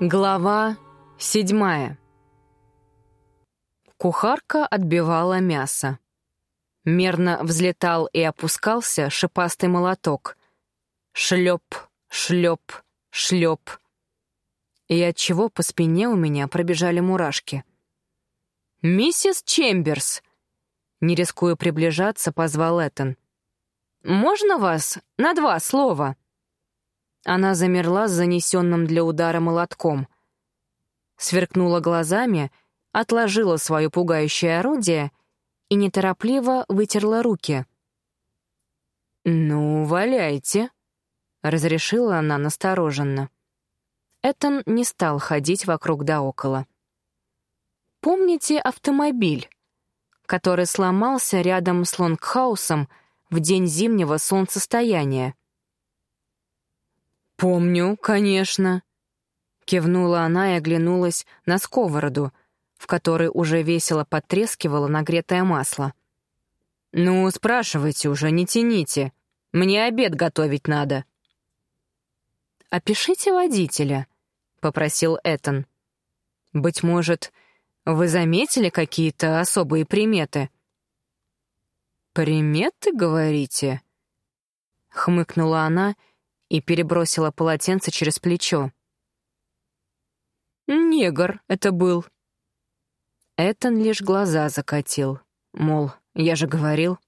Глава седьмая. Кухарка отбивала мясо. Мерно взлетал и опускался шипастый молоток. Шлеп, шлеп, шлеп. И отчего по спине у меня пробежали мурашки. «Миссис Чемберс!» Не рискуя приближаться, позвал Этан. «Можно вас на два слова?» Она замерла с занесенным для удара молотком. Сверкнула глазами, отложила свое пугающее орудие и неторопливо вытерла руки. «Ну, валяйте», — разрешила она настороженно. Этон не стал ходить вокруг да около. «Помните автомобиль, который сломался рядом с Лонгхаусом в день зимнего солнцестояния?» «Помню, конечно», — кивнула она и оглянулась на сковороду, в которой уже весело потрескивало нагретое масло. «Ну, спрашивайте уже, не тяните. Мне обед готовить надо». «Опишите водителя», — попросил Этан. «Быть может, вы заметили какие-то особые приметы?» «Приметы, говорите?» — хмыкнула она и перебросила полотенце через плечо. «Негр это был». Этан лишь глаза закатил, мол, я же говорил.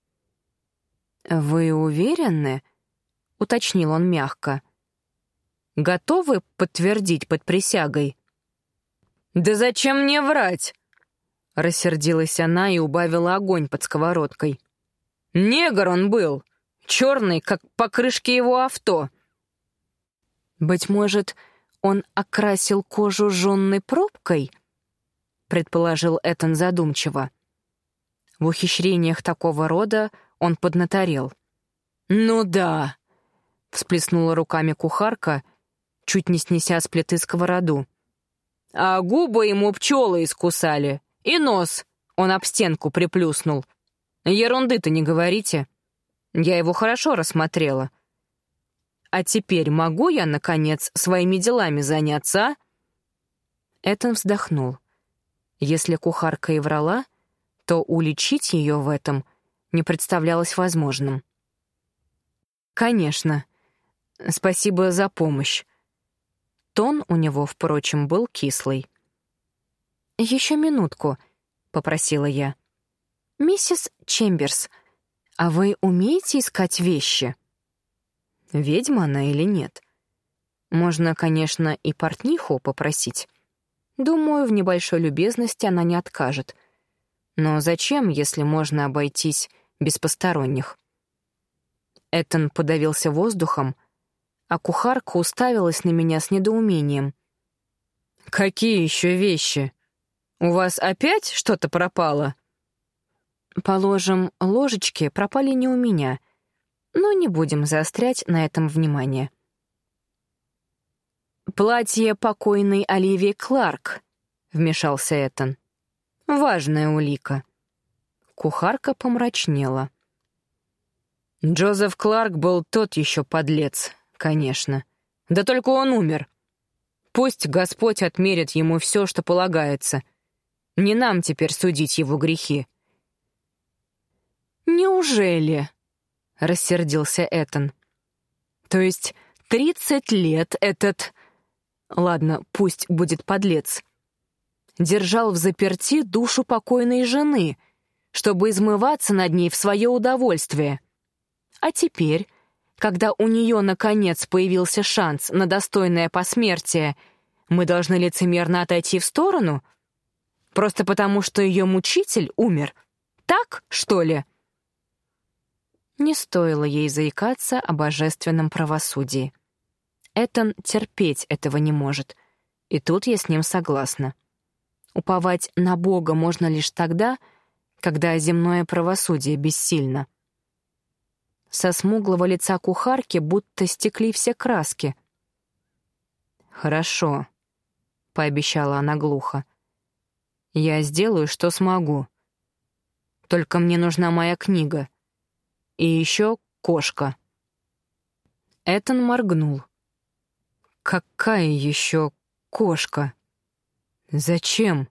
«Вы уверены?» — уточнил он мягко. «Готовы подтвердить под присягой?» «Да зачем мне врать?» Рассердилась она и убавила огонь под сковородкой. «Негр он был, черный, как покрышки его авто. Быть может, он окрасил кожу жженной пробкой? Предположил Этан задумчиво. В ухищрениях такого рода он поднаторел. «Ну да!» — всплеснула руками кухарка, чуть не снеся с плиты сковороду. «А губы ему пчелы искусали, и нос он об стенку приплюснул. Ерунды-то не говорите. Я его хорошо рассмотрела. А теперь могу я, наконец, своими делами заняться, а?» Этон вздохнул. Если кухарка и врала, то уличить ее в этом не представлялось возможным. «Конечно. Спасибо за помощь». Тон у него, впрочем, был кислый. «Еще минутку», — попросила я. «Миссис Чемберс, а вы умеете искать вещи?» Ведьма она или нет. Можно, конечно, и портниху попросить. Думаю, в небольшой любезности она не откажет. Но зачем, если можно обойтись без посторонних? Этон подавился воздухом, а кухарка уставилась на меня с недоумением. «Какие еще вещи? У вас опять что-то пропало?» «Положим, ложечки пропали не у меня», но не будем заострять на этом внимание. «Платье покойной Оливии Кларк», — вмешался Этан. «Важная улика». Кухарка помрачнела. «Джозеф Кларк был тот еще подлец, конечно. Да только он умер. Пусть Господь отмерит ему все, что полагается. Не нам теперь судить его грехи». «Неужели?» — рассердился Этан. «То есть тридцать лет этот... Ладно, пусть будет подлец. Держал в заперти душу покойной жены, чтобы измываться над ней в свое удовольствие. А теперь, когда у нее, наконец, появился шанс на достойное посмертие, мы должны лицемерно отойти в сторону? Просто потому, что ее мучитель умер? Так, что ли?» Не стоило ей заикаться о божественном правосудии. Этон терпеть этого не может, и тут я с ним согласна. Уповать на Бога можно лишь тогда, когда земное правосудие бессильно. Со смуглого лица кухарки будто стекли все краски. «Хорошо», — пообещала она глухо. «Я сделаю, что смогу. Только мне нужна моя книга. И еще кошка. Этон моргнул. «Какая еще кошка. Зачем?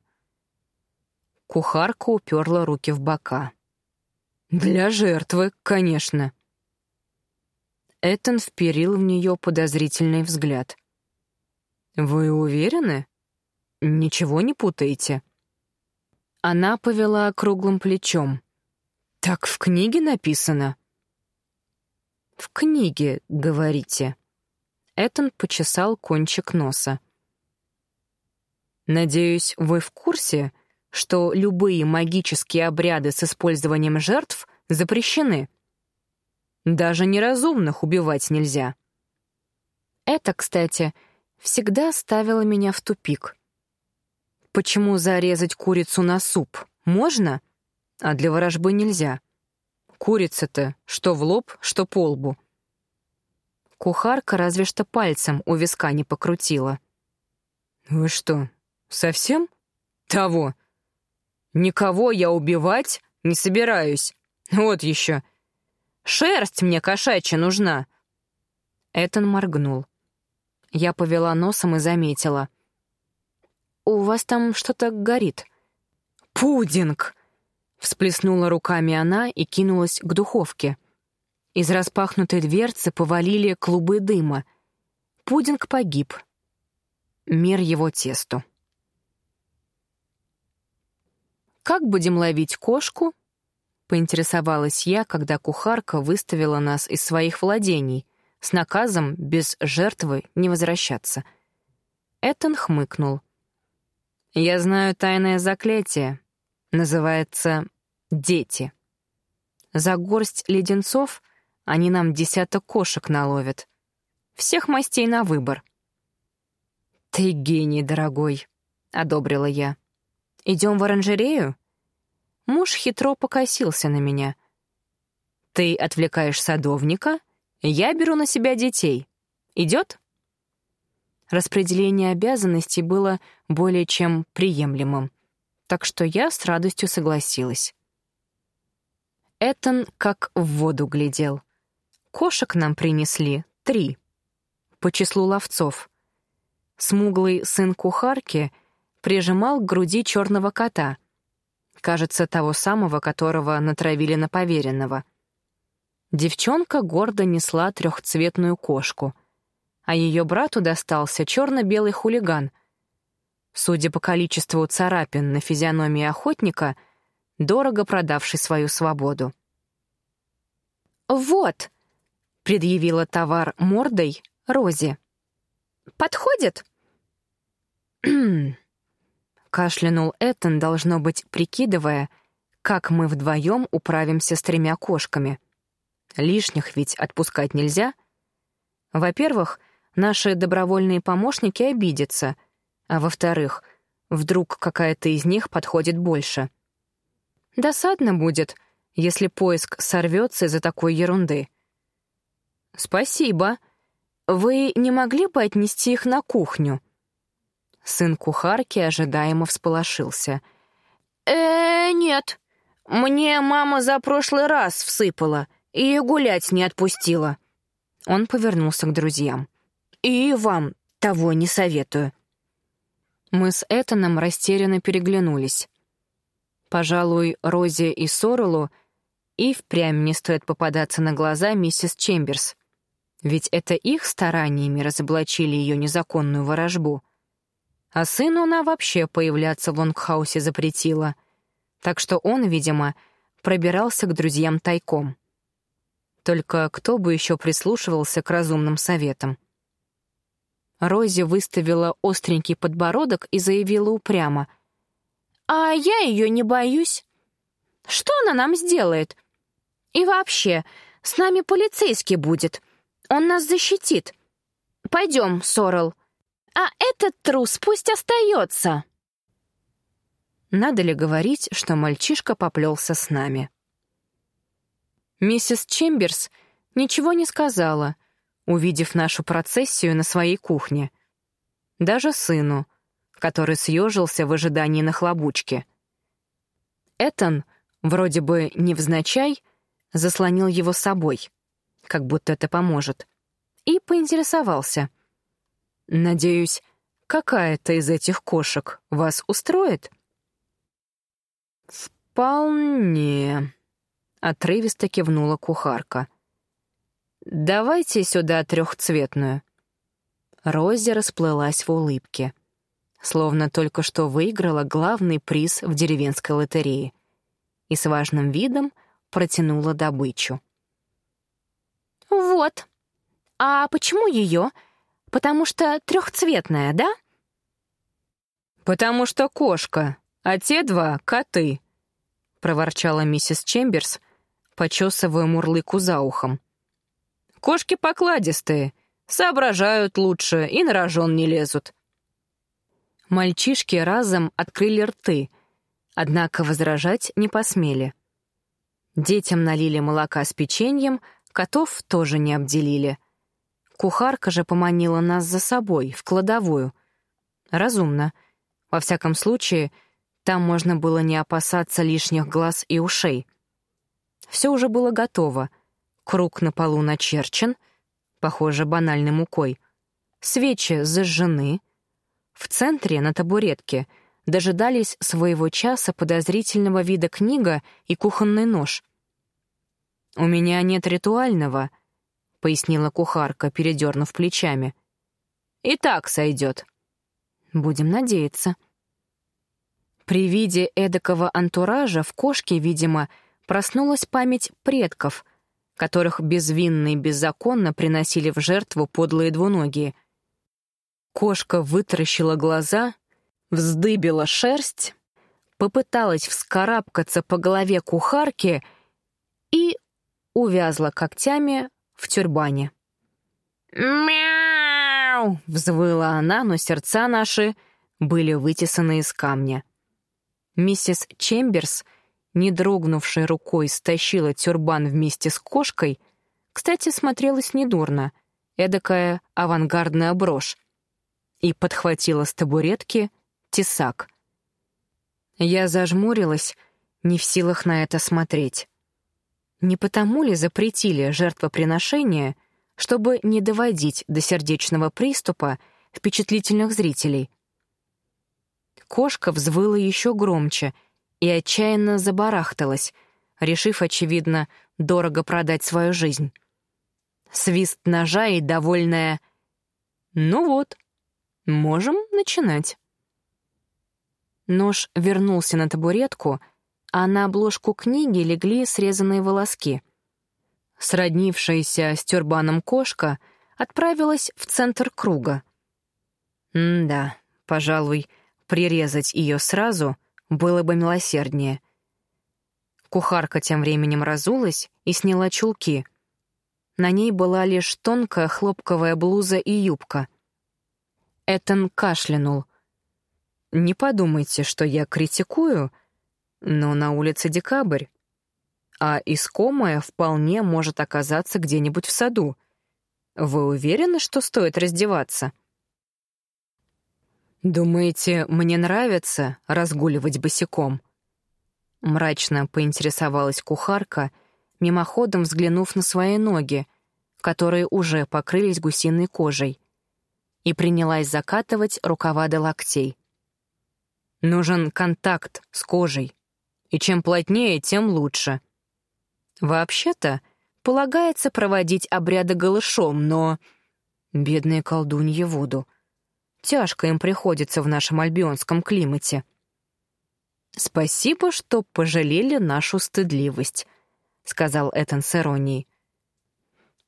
Кухарка уперла руки в бока. Для жертвы, конечно. Этон вперил в нее подозрительный взгляд. «Вы уверены? Ничего не путаете?» Она повела круглым плечом. «Так в книге написано». «В книге, говорите». Этон почесал кончик носа. «Надеюсь, вы в курсе, что любые магические обряды с использованием жертв запрещены?» Даже неразумных убивать нельзя. Это, кстати, всегда ставило меня в тупик. Почему зарезать курицу на суп можно, а для ворожбы нельзя? Курица-то что в лоб, что по лбу. Кухарка разве что пальцем у виска не покрутила. «Вы что, совсем? Того. Никого я убивать не собираюсь. Вот еще. Шерсть мне кошачья нужна!» Этон моргнул. Я повела носом и заметила. «У вас там что-то горит». «Пудинг!» Всплеснула руками она и кинулась к духовке. Из распахнутой дверцы повалили клубы дыма. Пудинг погиб. Мир его тесту. «Как будем ловить кошку?» — поинтересовалась я, когда кухарка выставила нас из своих владений с наказом без жертвы не возвращаться. Этон хмыкнул. «Я знаю тайное заклятие. Называется «Дети». За горсть леденцов они нам десяток кошек наловят. Всех мастей на выбор». «Ты гений, дорогой», — одобрила я. «Идем в оранжерею?» Муж хитро покосился на меня. «Ты отвлекаешь садовника, я беру на себя детей. Идет?» Распределение обязанностей было более чем приемлемым, так что я с радостью согласилась. Этон как в воду глядел. Кошек нам принесли три. По числу ловцов. Смуглый сын кухарки прижимал к груди черного кота — кажется, того самого, которого натравили на поверенного. Девчонка гордо несла трехцветную кошку, а ее брату достался черно-белый хулиган. Судя по количеству царапин на физиономии охотника, дорого продавший свою свободу. «Вот!» — предъявила товар мордой Рози. «Подходит?» Кашлянул Эттон, должно быть, прикидывая, как мы вдвоем управимся с тремя кошками. Лишних ведь отпускать нельзя. Во-первых, наши добровольные помощники обидятся, а во-вторых, вдруг какая-то из них подходит больше. Досадно будет, если поиск сорвется из-за такой ерунды. «Спасибо. Вы не могли бы отнести их на кухню?» Сын кухарки ожидаемо всполошился. э нет. Мне мама за прошлый раз всыпала и гулять не отпустила». Он повернулся к друзьям. «И вам того не советую». Мы с Этаном растерянно переглянулись. Пожалуй, Розе и Сорелу и впрямь не стоит попадаться на глаза миссис Чемберс. Ведь это их стараниями разоблачили ее незаконную ворожбу — а сыну она вообще появляться в лонгхаусе запретила. Так что он, видимо, пробирался к друзьям тайком. Только кто бы еще прислушивался к разумным советам? Рози выставила остренький подбородок и заявила упрямо. «А я ее не боюсь. Что она нам сделает? И вообще, с нами полицейский будет. Он нас защитит. Пойдем, Сорел». А этот трус пусть остается. Надо ли говорить, что мальчишка поплелся с нами? Миссис Чемберс ничего не сказала, увидев нашу процессию на своей кухне. Даже сыну, который съежился в ожидании нахлобучки. Этон, вроде бы невзначай, заслонил его собой, как будто это поможет, и поинтересовался — Надеюсь, какая-то из этих кошек вас устроит?» «Вполне», — отрывисто кивнула кухарка. «Давайте сюда трехцветную». Рози расплылась в улыбке, словно только что выиграла главный приз в деревенской лотерее, и с важным видом протянула добычу. «Вот. А почему ее? Потому что трехцветная, да?» «Потому что кошка, а те два — коты», — проворчала миссис Чемберс, почесывая мурлыку за ухом. «Кошки покладистые, соображают лучше и на рожон не лезут». Мальчишки разом открыли рты, однако возражать не посмели. Детям налили молока с печеньем, котов тоже не обделили. Кухарка же поманила нас за собой, в кладовую. Разумно. Во всяком случае, там можно было не опасаться лишних глаз и ушей. Все уже было готово. Круг на полу начерчен, похоже, банальной мукой. Свечи зажжены. В центре, на табуретке, дожидались своего часа подозрительного вида книга и кухонный нож. «У меня нет ритуального», — пояснила кухарка, передернув плечами. «И так сойдет». «Будем надеяться». При виде эдакого антуража в кошке, видимо, проснулась память предков, которых безвинно и беззаконно приносили в жертву подлые двуногие. Кошка вытаращила глаза, вздыбила шерсть, попыталась вскарабкаться по голове кухарки и увязла когтями в тюрбане. «Мяу!» — взвыла она, но сердца наши были вытесаны из камня. Миссис Чемберс, не дрогнувшей рукой, стащила тюрбан вместе с кошкой. Кстати, смотрелась недурно, эдакая авангардная брошь. И подхватила с табуретки тесак. Я зажмурилась, не в силах на это смотреть. Не потому ли запретили жертвоприношение, чтобы не доводить до сердечного приступа впечатлительных зрителей? Кошка взвыла еще громче и отчаянно забарахталась, решив, очевидно, дорого продать свою жизнь. Свист ножа и довольная «Ну вот, можем начинать». Нож вернулся на табуретку, а на обложку книги легли срезанные волоски. Сроднившаяся с тюрбаном кошка отправилась в центр круга. М-да, пожалуй, Прирезать ее сразу было бы милосерднее. Кухарка тем временем разулась и сняла чулки. На ней была лишь тонкая хлопковая блуза и юбка. Этан кашлянул. «Не подумайте, что я критикую, но на улице декабрь, а искомая вполне может оказаться где-нибудь в саду. Вы уверены, что стоит раздеваться?» «Думаете, мне нравится разгуливать босиком?» Мрачно поинтересовалась кухарка, мимоходом взглянув на свои ноги, которые уже покрылись гусиной кожей, и принялась закатывать рукава до локтей. «Нужен контакт с кожей, и чем плотнее, тем лучше. Вообще-то, полагается проводить обряды голышом, но...» Бедные колдуньи воду — Тяжко им приходится в нашем альбионском климате. «Спасибо, что пожалели нашу стыдливость», — сказал Этан с иронией.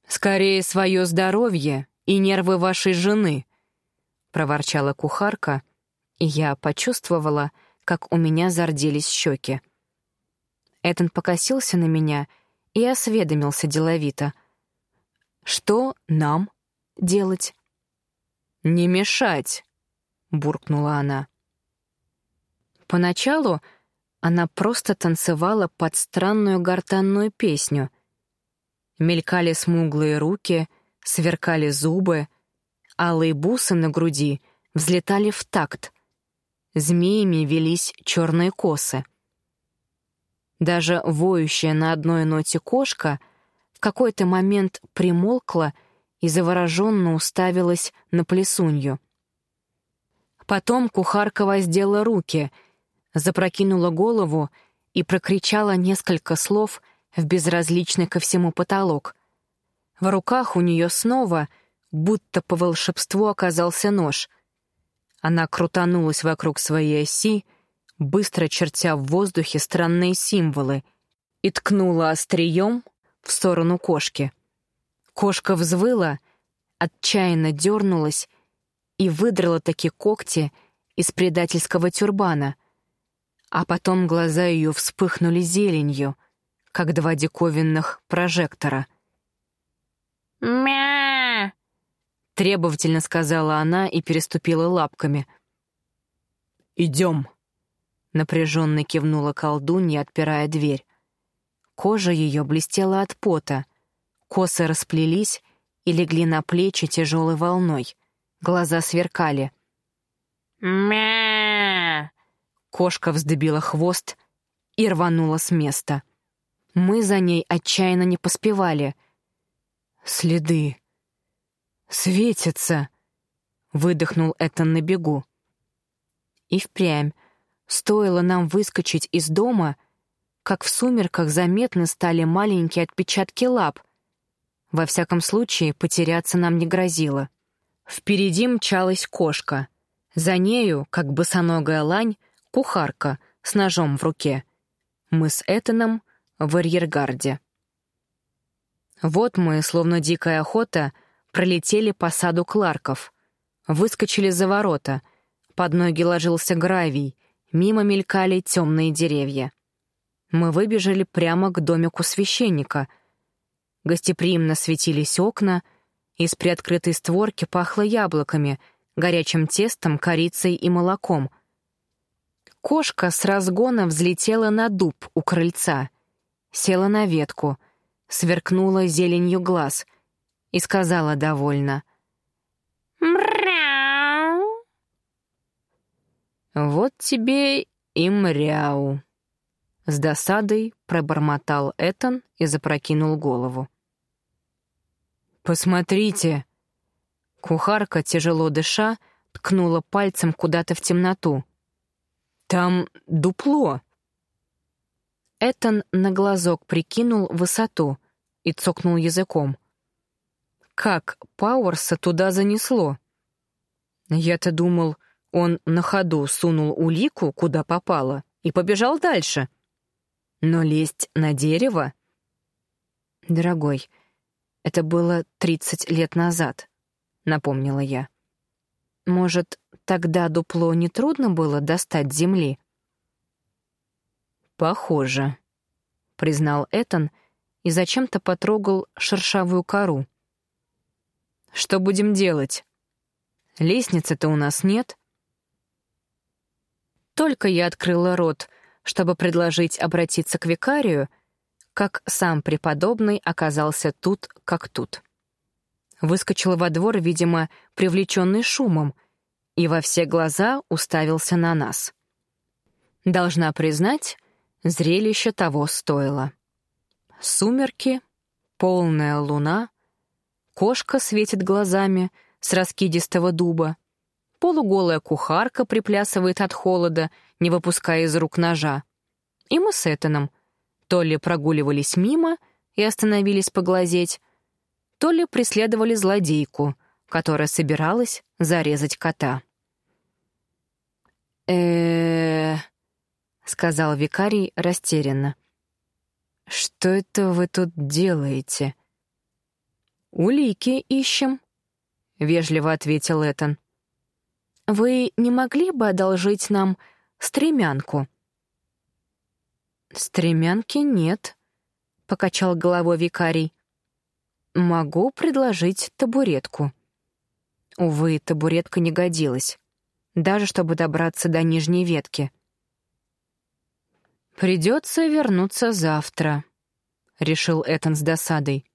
«Скорее свое здоровье и нервы вашей жены», — проворчала кухарка, и я почувствовала, как у меня зарделись щеки. Этан покосился на меня и осведомился деловито. «Что нам делать?» «Не мешать!» — буркнула она. Поначалу она просто танцевала под странную гортанную песню. Мелькали смуглые руки, сверкали зубы, алые бусы на груди взлетали в такт. Змеями велись черные косы. Даже воющая на одной ноте кошка в какой-то момент примолкла — и завороженно уставилась на плесунью. Потом кухарка воздела руки, запрокинула голову и прокричала несколько слов в безразличный ко всему потолок. В руках у нее снова, будто по волшебству, оказался нож. Она крутанулась вокруг своей оси, быстро чертя в воздухе странные символы, и ткнула острием в сторону кошки. Кошка взвыла, отчаянно дернулась и выдрала такие когти из предательского тюрбана, а потом глаза ее вспыхнули зеленью, как два диковинных прожектора. «Мя!» — требовательно сказала она и переступила лапками. «Идем!» — напряженно кивнула колдунья, отпирая дверь. Кожа ее блестела от пота, косы расплелись и легли на плечи тяжелой волной. Глаза сверкали. «Мя!» Кошка вздыбила хвост и рванула с места. Мы за ней отчаянно не поспевали. «Следы! Светятся!» — выдохнул Этан на бегу. И впрямь, стоило нам выскочить из дома, как в сумерках заметны стали маленькие отпечатки лап. Во всяком случае, потеряться нам не грозило. Впереди мчалась кошка. За нею, как босоногая лань, кухарка с ножом в руке. Мы с Этаном в арьергарде. Вот мы, словно дикая охота, пролетели по саду Кларков. Выскочили за ворота. Под ноги ложился гравий. Мимо мелькали темные деревья. Мы выбежали прямо к домику священника. Гостеприимно светились окна — из приоткрытой створки пахло яблоками, горячим тестом, корицей и молоком. Кошка с разгона взлетела на дуб у крыльца, села на ветку, сверкнула зеленью глаз и сказала довольно. «Мряу!» «Вот тебе и мряу!» С досадой пробормотал Этан и запрокинул голову. «Посмотрите!» Кухарка, тяжело дыша, ткнула пальцем куда-то в темноту. «Там дупло!» Этан на глазок прикинул высоту и цокнул языком. «Как Пауэрса туда занесло?» Я-то думал, он на ходу сунул улику, куда попало, и побежал дальше. Но лезть на дерево? Дорогой, это было 30 лет назад, напомнила я. Может, тогда дупло не трудно было достать земли? Похоже, признал Этан и зачем-то потрогал шершавую кору. Что будем делать? Лестницы-то у нас нет. Только я открыла рот, чтобы предложить обратиться к викарию, как сам преподобный оказался тут, как тут. Выскочил во двор, видимо, привлеченный шумом, и во все глаза уставился на нас. Должна признать, зрелище того стоило. Сумерки, полная луна, кошка светит глазами с раскидистого дуба, полуголая кухарка приплясывает от холода, не выпуская из рук ножа. И мы с Этаном — то ли прогуливались мимо и остановились поглазеть, то ли преследовали злодейку, которая собиралась зарезать кота. э сказал викарий растерянно. «Что это вы тут делаете?» «Улики ищем», — вежливо ответил Этан. «Вы не могли бы одолжить нам стремянку?» «Стремянки нет», — покачал головой викарий. «Могу предложить табуретку». Увы, табуретка не годилась, даже чтобы добраться до нижней ветки. «Придется вернуться завтра», — решил Этан с досадой.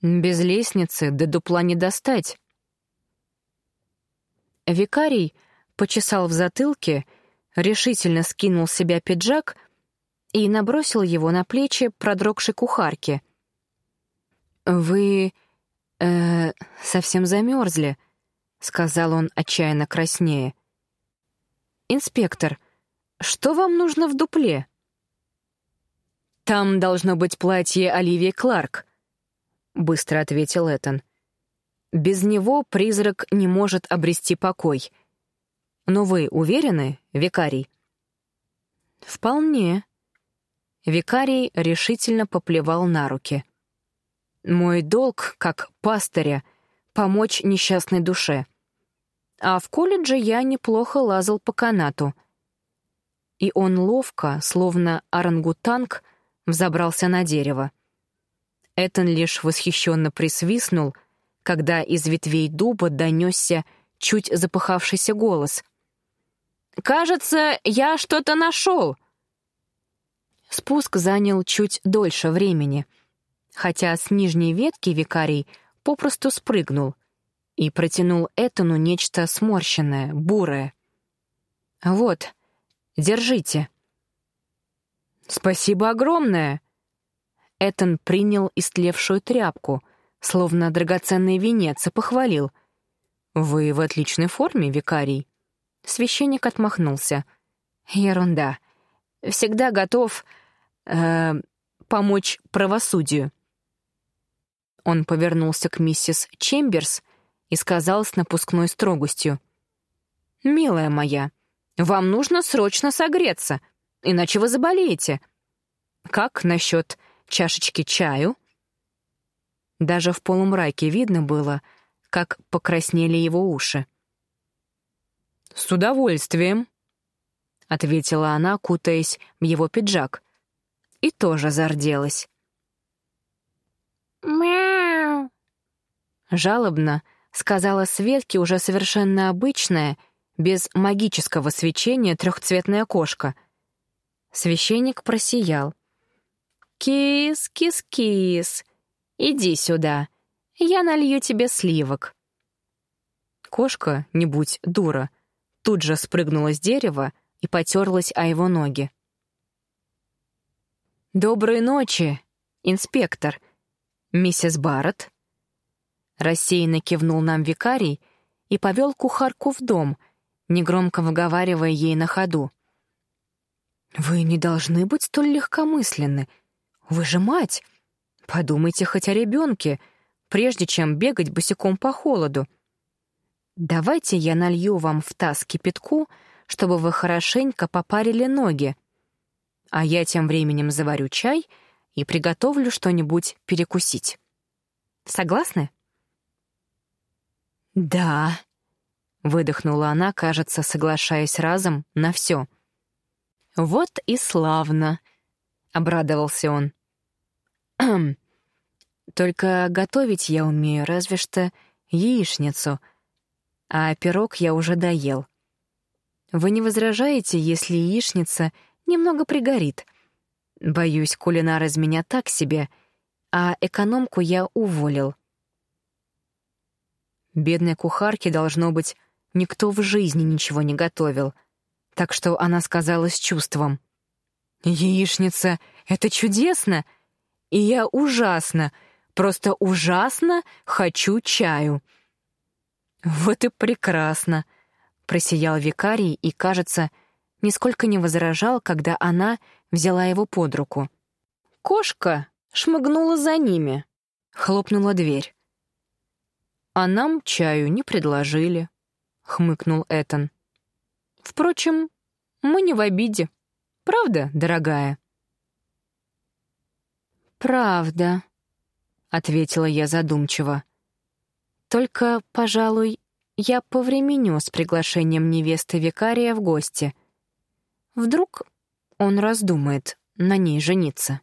«Без лестницы до дупла не достать». Викарий почесал в затылке, решительно скинул с себя пиджак — и набросил его на плечи продрогшей кухарки. «Вы... э совсем замерзли», — сказал он отчаянно краснее. «Инспектор, что вам нужно в дупле?» «Там должно быть платье Оливии Кларк», — быстро ответил Этан. «Без него призрак не может обрести покой. Но вы уверены, викарий?» «Вполне». Викарий решительно поплевал на руки. «Мой долг, как пастыря, помочь несчастной душе. А в колледже я неплохо лазал по канату. И он ловко, словно орангутанг, взобрался на дерево. Этон лишь восхищенно присвистнул, когда из ветвей дуба донесся чуть запыхавшийся голос. «Кажется, я что-то нашел!» Спуск занял чуть дольше времени, хотя с нижней ветки викарий попросту спрыгнул и протянул Этану нечто сморщенное, бурое. «Вот, держите». «Спасибо огромное!» Этан принял истлевшую тряпку, словно драгоценный венец, и похвалил. «Вы в отличной форме, викарий». Священник отмахнулся. «Ерунда. Всегда готов э, помочь правосудию». Он повернулся к миссис Чемберс и сказал с напускной строгостью. «Милая моя, вам нужно срочно согреться, иначе вы заболеете. Как насчет чашечки чаю?» Даже в полумраке видно было, как покраснели его уши. «С удовольствием», — ответила она, кутаясь в его пиджак, и тоже зарделась. «Мяу!» Жалобно сказала Светке уже совершенно обычная, без магического свечения трехцветная кошка. Священник просиял. «Кис, кис, кис, иди сюда, я налью тебе сливок». Кошка, не будь дура, тут же спрыгнула с дерева и потерлась о его ноги. «Доброй ночи, инспектор. Миссис Барретт?» Рассеянно кивнул нам викарий и повел кухарку в дом, негромко выговаривая ей на ходу. «Вы не должны быть столь легкомысленны. Вы же мать. Подумайте хоть о ребенке, прежде чем бегать босиком по холоду. Давайте я налью вам в таз кипятку, чтобы вы хорошенько попарили ноги, а я тем временем заварю чай и приготовлю что-нибудь перекусить. Согласны?» «Да», — выдохнула она, кажется, соглашаясь разом на все. «Вот и славно», — обрадовался он. «Только готовить я умею разве что яичницу, а пирог я уже доел. Вы не возражаете, если яичница немного пригорит? Боюсь, кулинар из меня так себе, а экономку я уволил». Бедной кухарке, должно быть, никто в жизни ничего не готовил. Так что она сказала с чувством. «Яичница — это чудесно! И я ужасно, просто ужасно хочу чаю!» «Вот и прекрасно!» — просиял викарий и, кажется, нисколько не возражал, когда она взяла его под руку. Кошка шмыгнула за ними. Хлопнула дверь. «А нам чаю не предложили», — хмыкнул Этан. «Впрочем, мы не в обиде. Правда, дорогая?» «Правда», — ответила я задумчиво. «Только, пожалуй, я повременю с приглашением невесты викария в гости. Вдруг он раздумает на ней жениться».